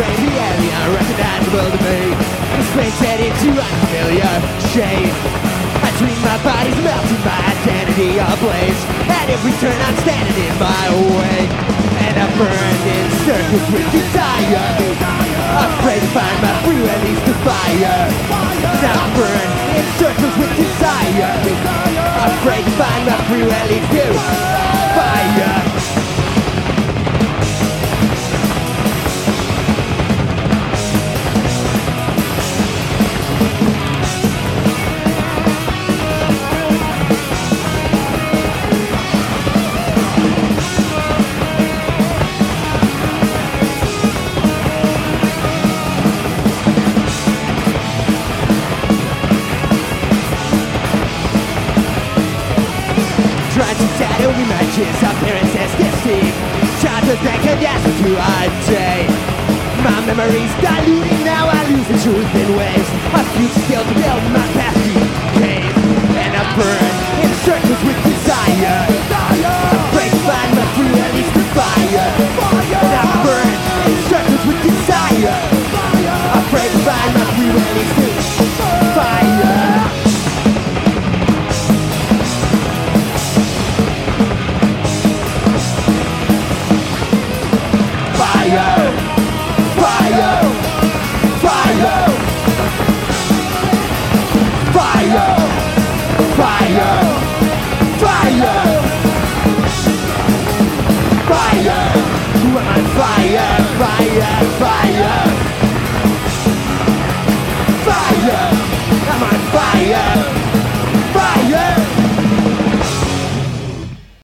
The alien, unrecognizable to me. I'm painted into unfamiliar shape. I dream my body's melting, my identity ablaze. At every turn I'm standing in my way. And I burn in circles with desire. I'm afraid to find my free release to fire. Now I burn in circles with desire. I'm afraid to find my free release to fire. Trying to shadow images appearances distinct Trying to think of yes to a day My memories diluting now I lose the truth in ways A few still Fire! Fire! Fire! Fire! Fire! Fire! Fire! You are my fire, fire, fire!